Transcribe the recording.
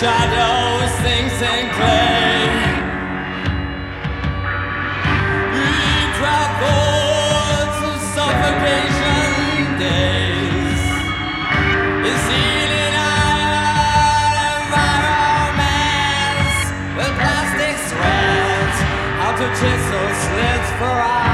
shadows, sinks in clay. We travel to suffocation days. It's healing our environments with plastic sweat. How to chisel slits for eyes.